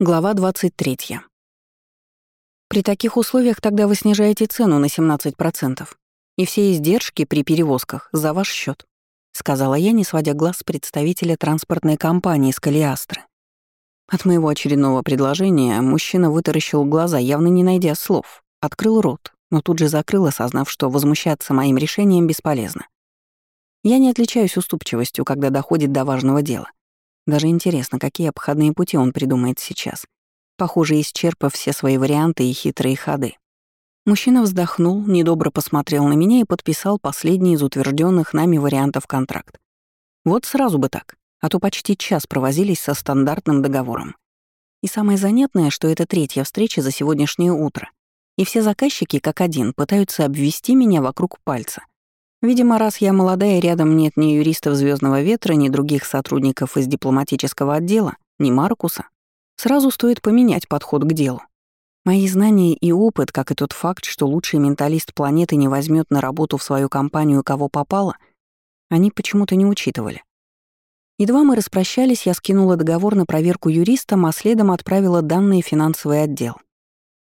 Глава 23. При таких условиях тогда вы снижаете цену на 17%, и все издержки при перевозках за ваш счет, сказала я, не сводя глаз с представителя транспортной компании из Калиастры. От моего очередного предложения мужчина вытаращил глаза, явно не найдя слов, открыл рот, но тут же закрыл, осознав, что возмущаться моим решением бесполезно. Я не отличаюсь уступчивостью, когда доходит до важного дела — даже интересно, какие обходные пути он придумает сейчас. Похоже, исчерпав все свои варианты и хитрые ходы. Мужчина вздохнул, недобро посмотрел на меня и подписал последний из утвержденных нами вариантов контракт. Вот сразу бы так, а то почти час провозились со стандартным договором. И самое занятное, что это третья встреча за сегодняшнее утро. И все заказчики, как один, пытаются обвести меня вокруг пальца — Видимо, раз я молодая, рядом нет ни юристов Звездного ветра, ни других сотрудников из дипломатического отдела, ни Маркуса, сразу стоит поменять подход к делу. Мои знания и опыт, как и тот факт, что лучший менталист планеты не возьмет на работу в свою компанию кого попало, они почему-то не учитывали. Едва мы распрощались, я скинула договор на проверку юристам, а следом отправила данные в финансовый отдел.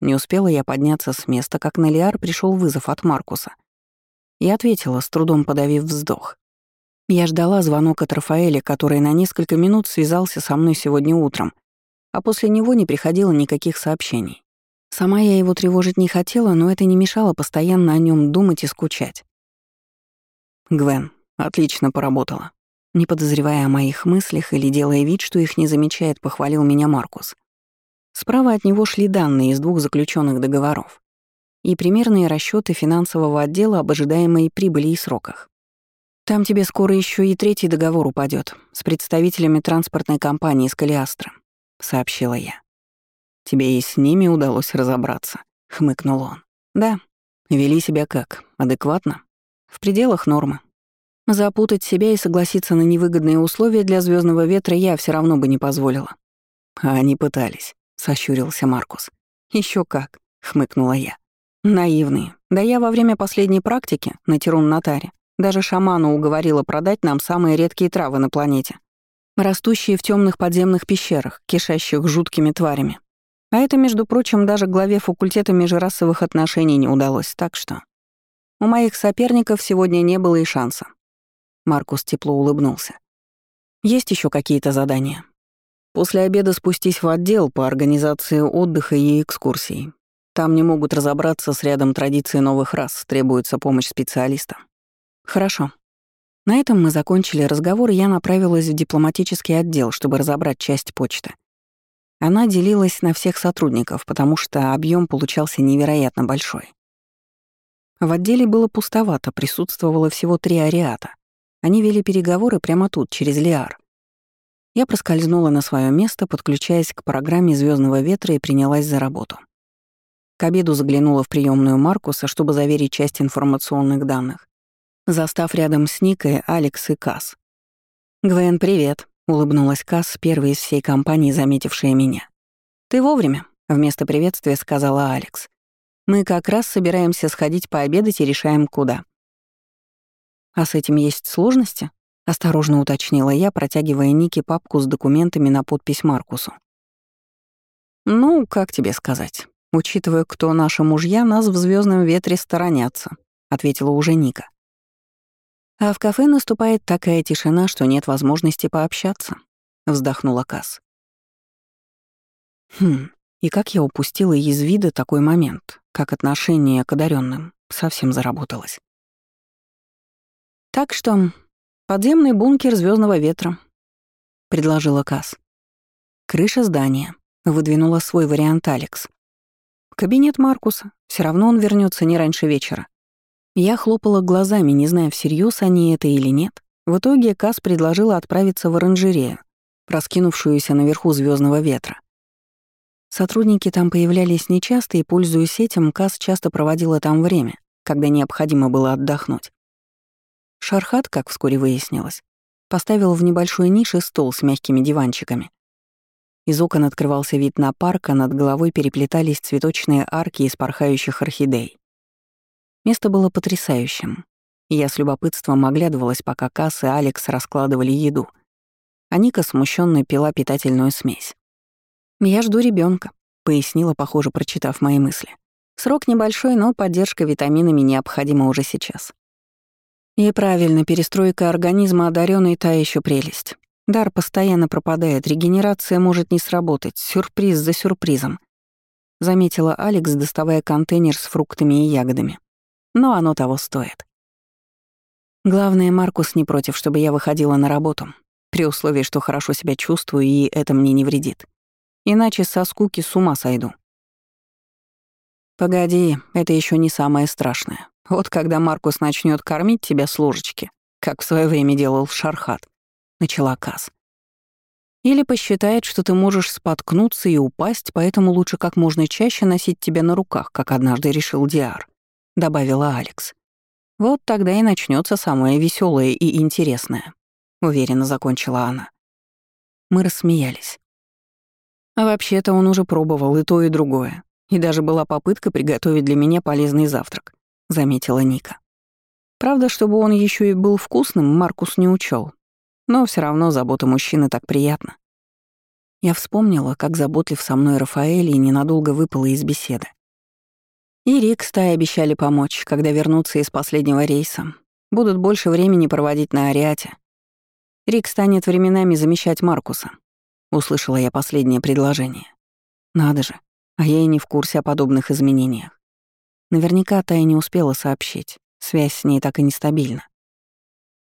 Не успела я подняться с места, как на Лиар пришел вызов от Маркуса. Я ответила, с трудом подавив вздох. Я ждала звонок от Рафаэля, который на несколько минут связался со мной сегодня утром, а после него не приходило никаких сообщений. Сама я его тревожить не хотела, но это не мешало постоянно о нем думать и скучать. Гвен, отлично поработала. Не подозревая о моих мыслях или делая вид, что их не замечает, похвалил меня Маркус. Справа от него шли данные из двух заключенных договоров и примерные расчеты финансового отдела об ожидаемой прибыли и сроках. Там тебе скоро еще и третий договор упадет с представителями транспортной компании из Калиастра, сообщила я. Тебе и с ними удалось разобраться, хмыкнул он. Да, вели себя как? Адекватно? В пределах нормы. Запутать себя и согласиться на невыгодные условия для звездного ветра я все равно бы не позволила. А они пытались, сощурился Маркус. Еще как, хмыкнула я. Наивные. Да я во время последней практики на Тирун-Натаре даже шаману уговорила продать нам самые редкие травы на планете, растущие в темных подземных пещерах, кишащих жуткими тварями. А это, между прочим, даже главе факультета межрасовых отношений не удалось, так что... У моих соперников сегодня не было и шанса. Маркус тепло улыбнулся. Есть еще какие-то задания? После обеда спустись в отдел по организации отдыха и экскурсий. Там не могут разобраться с рядом традиций новых рас, требуется помощь специалиста. Хорошо. На этом мы закончили разговор, и я направилась в дипломатический отдел, чтобы разобрать часть почты. Она делилась на всех сотрудников, потому что объем получался невероятно большой. В отделе было пустовато, присутствовало всего три ариата. Они вели переговоры прямо тут, через Лиар. Я проскользнула на свое место, подключаясь к программе Звездного ветра и принялась за работу. К обеду заглянула в приемную Маркуса, чтобы заверить часть информационных данных, застав рядом с Никой Алекс и Касс. «Гвен, привет», — улыбнулась Касс, первой из всей компании, заметившая меня. «Ты вовремя», — вместо приветствия сказала Алекс. «Мы как раз собираемся сходить пообедать и решаем, куда». «А с этим есть сложности?» — осторожно уточнила я, протягивая Нике папку с документами на подпись Маркусу. «Ну, как тебе сказать?» Учитывая, кто наши мужья, нас в звездном ветре сторонятся, ответила уже Ника. А в кафе наступает такая тишина, что нет возможности пообщаться, вздохнула Кас. Хм, и как я упустила из вида такой момент, как отношение к одаренным, совсем заработалось. Так что подземный бункер звездного ветра, предложила Кас. Крыша здания, выдвинула свой вариант Алекс. Кабинет Маркуса. Все равно он вернется не раньше вечера. Я хлопала глазами, не зная, всерьез они это или нет. В итоге Кас предложила отправиться в оранжерею, раскинувшуюся наверху звездного ветра. Сотрудники там появлялись нечасто, и, пользуясь этим, Кас часто проводила там время, когда необходимо было отдохнуть. Шархат, как вскоре выяснилось, поставил в небольшой нише стол с мягкими диванчиками, из окон открывался вид на парк, а над головой переплетались цветочные арки из порхающих орхидей. Место было потрясающим. Я с любопытством оглядывалась, пока Касс и Алекс раскладывали еду, а Ника смущенно пила питательную смесь. «Я жду ребенка, пояснила, похоже, прочитав мои мысли. «Срок небольшой, но поддержка витаминами необходима уже сейчас». И правильно, перестройка организма одаренной та еще прелесть. Дар постоянно пропадает, регенерация может не сработать, сюрприз за сюрпризом. Заметила Алекс, доставая контейнер с фруктами и ягодами. Но оно того стоит. Главное, Маркус не против, чтобы я выходила на работу, при условии, что хорошо себя чувствую, и это мне не вредит. Иначе со скуки с ума сойду. Погоди, это еще не самое страшное. Вот когда Маркус начнет кормить тебя с ложечки, как в свое время делал Шархат, начала Каз. Или посчитает, что ты можешь споткнуться и упасть, поэтому лучше как можно чаще носить тебя на руках, как однажды решил Диар, добавила Алекс. Вот тогда и начнется самое веселое и интересное, уверенно закончила она. Мы рассмеялись. А вообще-то он уже пробовал и то, и другое. И даже была попытка приготовить для меня полезный завтрак заметила Ника. Правда, чтобы он еще и был вкусным, Маркус не учел. Но все равно забота мужчины так приятна. Я вспомнила, как заботлив со мной Рафаэль и ненадолго выпала из беседы. И Рик с Тай обещали помочь, когда вернутся из последнего рейса. Будут больше времени проводить на Ариате. Рик станет временами замещать Маркуса. Услышала я последнее предложение. Надо же, а я и не в курсе о подобных изменениях. Наверняка Тая не успела сообщить. Связь с ней так и нестабильна.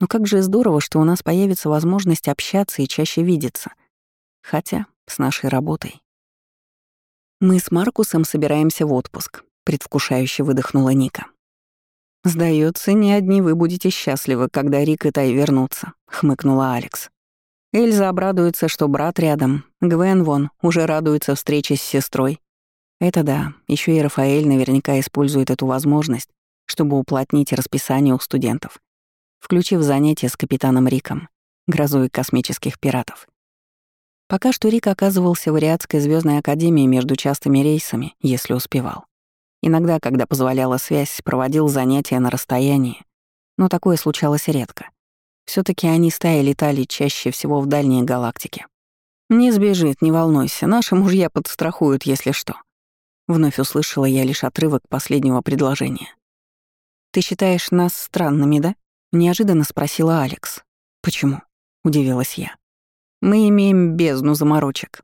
Но как же здорово, что у нас появится возможность общаться и чаще видеться. Хотя с нашей работой. Мы с Маркусом собираемся в отпуск, предвкушающе выдохнула Ника. Сдается, не одни вы будете счастливы, когда Рик и Тай вернутся, хмыкнула Алекс. Эльза обрадуется, что брат рядом. Гвен вон уже радуется встрече с сестрой. Это да, еще и Рафаэль наверняка использует эту возможность, чтобы уплотнить расписание у студентов, включив занятия с капитаном Риком, грозой космических пиратов. Пока что Рик оказывался в Ариадской звездной академии между частыми рейсами, если успевал. Иногда, когда позволяла связь, проводил занятия на расстоянии, но такое случалось редко. все таки они стаи летали чаще всего в дальние галактики. «Не сбежит, не волнуйся, наши мужья подстрахуют, если что», Вновь услышала я лишь отрывок последнего предложения. «Ты считаешь нас странными, да?» — неожиданно спросила Алекс. «Почему?» — удивилась я. «Мы имеем бездну заморочек.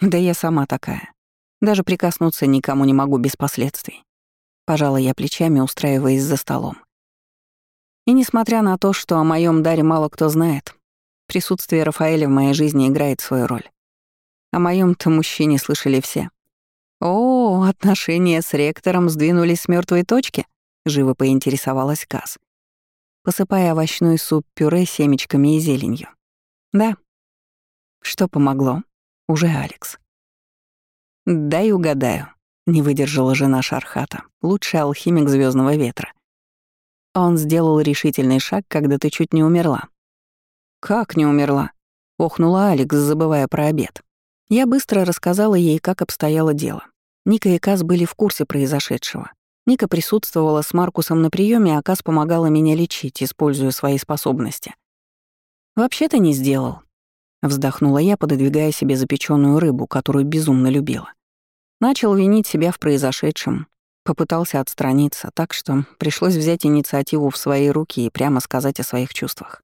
Да я сама такая. Даже прикоснуться никому не могу без последствий». Пожала я плечами, устраиваясь за столом. И несмотря на то, что о моем даре мало кто знает, присутствие Рафаэля в моей жизни играет свою роль. О моем то мужчине слышали все. «О, отношения с ректором сдвинулись с мертвой точки?» — живо поинтересовалась Каз, посыпая овощной суп-пюре семечками и зеленью. «Да». «Что помогло?» «Уже Алекс». «Дай угадаю», — не выдержала жена Шархата, лучший алхимик звездного ветра. Он сделал решительный шаг, когда ты чуть не умерла. «Как не умерла?» — охнула Алекс, забывая про обед. Я быстро рассказала ей, как обстояло дело. Ника и Каз были в курсе произошедшего. Ника присутствовала с Маркусом на приеме, а Каз помогала меня лечить, используя свои способности. «Вообще-то не сделал», — вздохнула я, пододвигая себе запеченную рыбу, которую безумно любила. Начал винить себя в произошедшем, попытался отстраниться, так что пришлось взять инициативу в свои руки и прямо сказать о своих чувствах.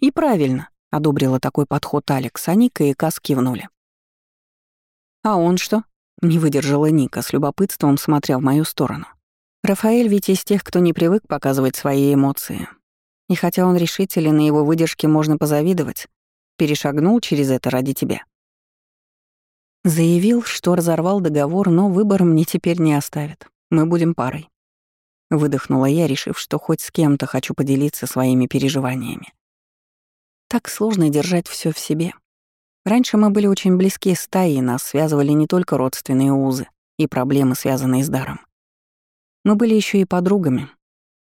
«И правильно», — одобрила такой подход Алекс, а Ника и Каз кивнули. «А он что?» — не выдержала Ника с любопытством, смотря в мою сторону. Рафаэль ведь из тех, кто не привык показывать свои эмоции. И хотя он решителен, и его выдержке можно позавидовать, перешагнул через это ради тебя. Заявил, что разорвал договор, но выбор мне теперь не оставит. Мы будем парой. Выдохнула я, решив, что хоть с кем-то хочу поделиться своими переживаниями. Так сложно держать все в себе. Раньше мы были очень близки с Таей, нас связывали не только родственные узы и проблемы, связанные с даром. Мы были еще и подругами,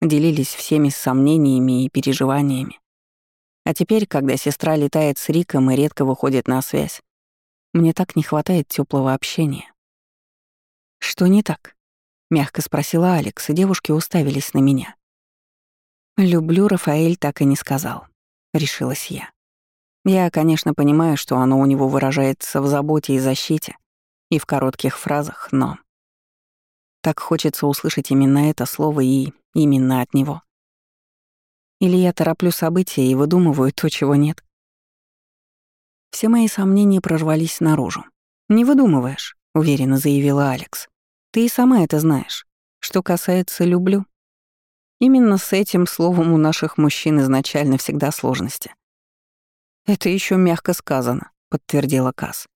делились всеми сомнениями и переживаниями. А теперь, когда сестра летает с Риком и редко выходит на связь, мне так не хватает теплого общения. «Что не так?» — мягко спросила Алекс, и девушки уставились на меня. «Люблю» Рафаэль так и не сказал. Решилась я. Я, конечно, понимаю, что оно у него выражается в заботе и защите, и в коротких фразах, но... Так хочется услышать именно это слово и именно от него. Или я тороплю события и выдумываю то, чего нет. Все мои сомнения прорвались наружу. «Не выдумываешь», — уверенно заявила Алекс. «Ты и сама это знаешь. Что касается «люблю», именно с этим словом у наших мужчин изначально всегда сложности. «Это еще мягко сказано», — подтвердила Касс.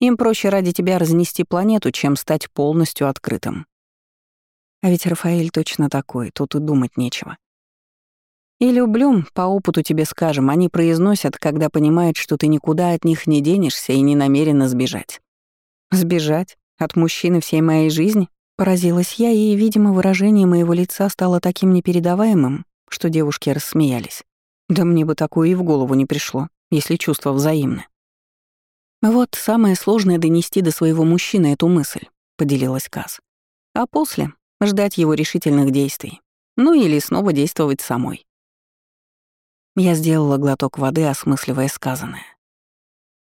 «Им проще ради тебя разнести планету, чем стать полностью открытым». А ведь Рафаэль точно такой, тут и думать нечего. И люблю, по опыту тебе скажем, они произносят, когда понимают, что ты никуда от них не денешься и не намерена сбежать. Сбежать? От мужчины всей моей жизни? Поразилась я, и, видимо, выражение моего лица стало таким непередаваемым, что девушки рассмеялись. Да мне бы такое и в голову не пришло, если чувства взаимны. «Вот самое сложное — донести до своего мужчины эту мысль», — поделилась Каз. «А после — ждать его решительных действий. Ну или снова действовать самой». Я сделала глоток воды, осмысливая сказанное.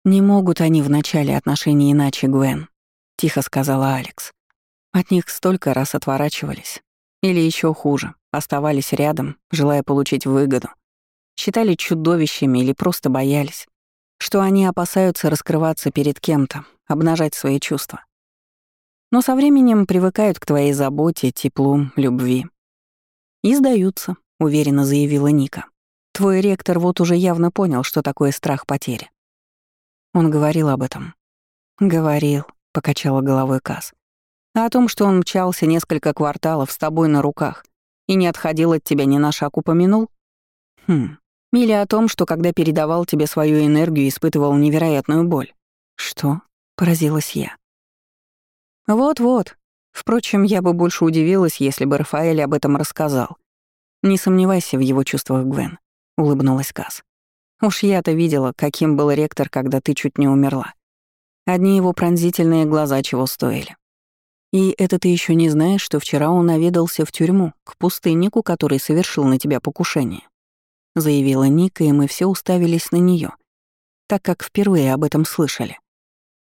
«Не могут они в начале отношений иначе, Гвен», — тихо сказала Алекс. От них столько раз отворачивались. Или еще хуже, оставались рядом, желая получить выгоду. Считали чудовищами или просто боялись, что они опасаются раскрываться перед кем-то, обнажать свои чувства. Но со временем привыкают к твоей заботе, теплу, любви. «И сдаются», — уверенно заявила Ника. «Твой ректор вот уже явно понял, что такое страх потери». Он говорил об этом. «Говорил», — покачала головой Каз. А о том, что он мчался несколько кварталов с тобой на руках и не отходил от тебя ни на шаг, упомянул? Хм. Или о том, что когда передавал тебе свою энергию, испытывал невероятную боль. Что? Поразилась я. Вот-вот. Впрочем, я бы больше удивилась, если бы Рафаэль об этом рассказал. Не сомневайся в его чувствах, Гвен, улыбнулась Кас. Уж я-то видела, каким был ректор, когда ты чуть не умерла. Одни его пронзительные глаза чего стоили. И это ты еще не знаешь, что вчера он наведался в тюрьму, к пустыннику, который совершил на тебя покушение. Заявила Ника, и мы все уставились на нее, так как впервые об этом слышали.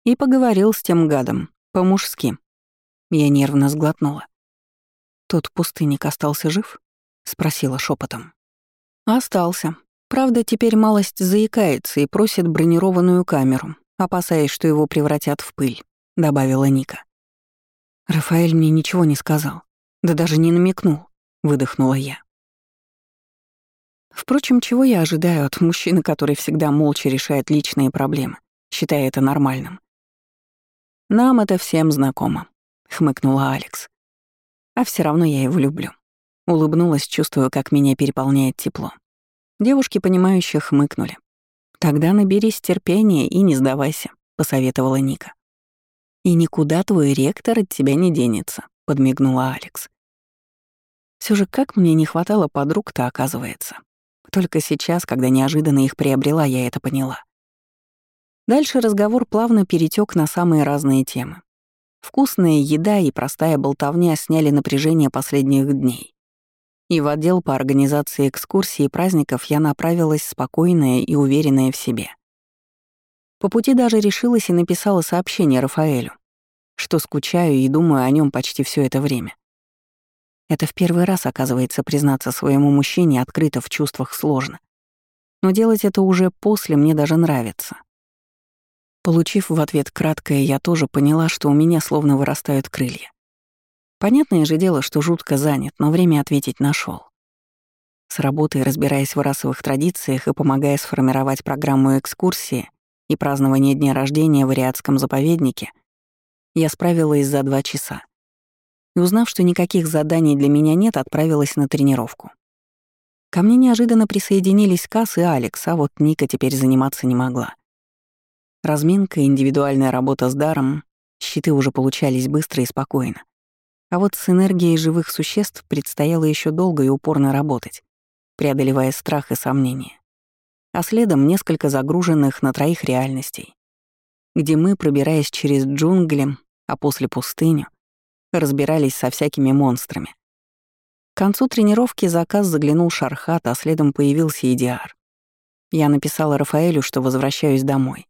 И поговорил с тем гадом, по-мужски. Я нервно сглотнула. «Тот пустынник остался жив?» — спросила шепотом. «Остался. Правда, теперь малость заикается и просит бронированную камеру, опасаясь, что его превратят в пыль», — добавила Ника. Рафаэль мне ничего не сказал, да даже не намекнул, выдохнула я. Впрочем, чего я ожидаю от мужчины, который всегда молча решает личные проблемы, считая это нормальным? Нам это всем знакомо, хмыкнула Алекс. А все равно я его люблю. Улыбнулась, чувствуя, как меня переполняет тепло. Девушки, понимающие, хмыкнули. «Тогда наберись терпения и не сдавайся», — посоветовала Ника. «И никуда твой ректор от тебя не денется», — подмигнула Алекс. Все же как мне не хватало подруг-то, оказывается. Только сейчас, когда неожиданно их приобрела, я это поняла. Дальше разговор плавно перетек на самые разные темы. Вкусная еда и простая болтовня сняли напряжение последних дней. И в отдел по организации экскурсий и праздников я направилась спокойная и уверенная в себе. По пути даже решилась и написала сообщение Рафаэлю, что скучаю и думаю о нем почти все это время. Это в первый раз, оказывается, признаться своему мужчине открыто в чувствах сложно. Но делать это уже после мне даже нравится. Получив в ответ краткое, я тоже поняла, что у меня словно вырастают крылья. Понятное же дело, что жутко занят, но время ответить нашел. С работой, разбираясь в расовых традициях и помогая сформировать программу экскурсии, и празднование дня рождения в Ариадском заповеднике, я справилась за два часа. И узнав, что никаких заданий для меня нет, отправилась на тренировку. Ко мне неожиданно присоединились Касс и Алекс, а вот Ника теперь заниматься не могла. Разминка, индивидуальная работа с даром, щиты уже получались быстро и спокойно. А вот с энергией живых существ предстояло еще долго и упорно работать, преодолевая страх и сомнения а следом несколько загруженных на троих реальностей, где мы, пробираясь через джунгли, а после пустыню, разбирались со всякими монстрами. К концу тренировки заказ заглянул Шархат, а следом появился Идиар. Я написала Рафаэлю, что возвращаюсь домой.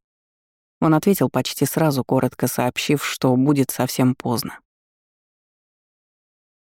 Он ответил почти сразу, коротко сообщив, что будет совсем поздно.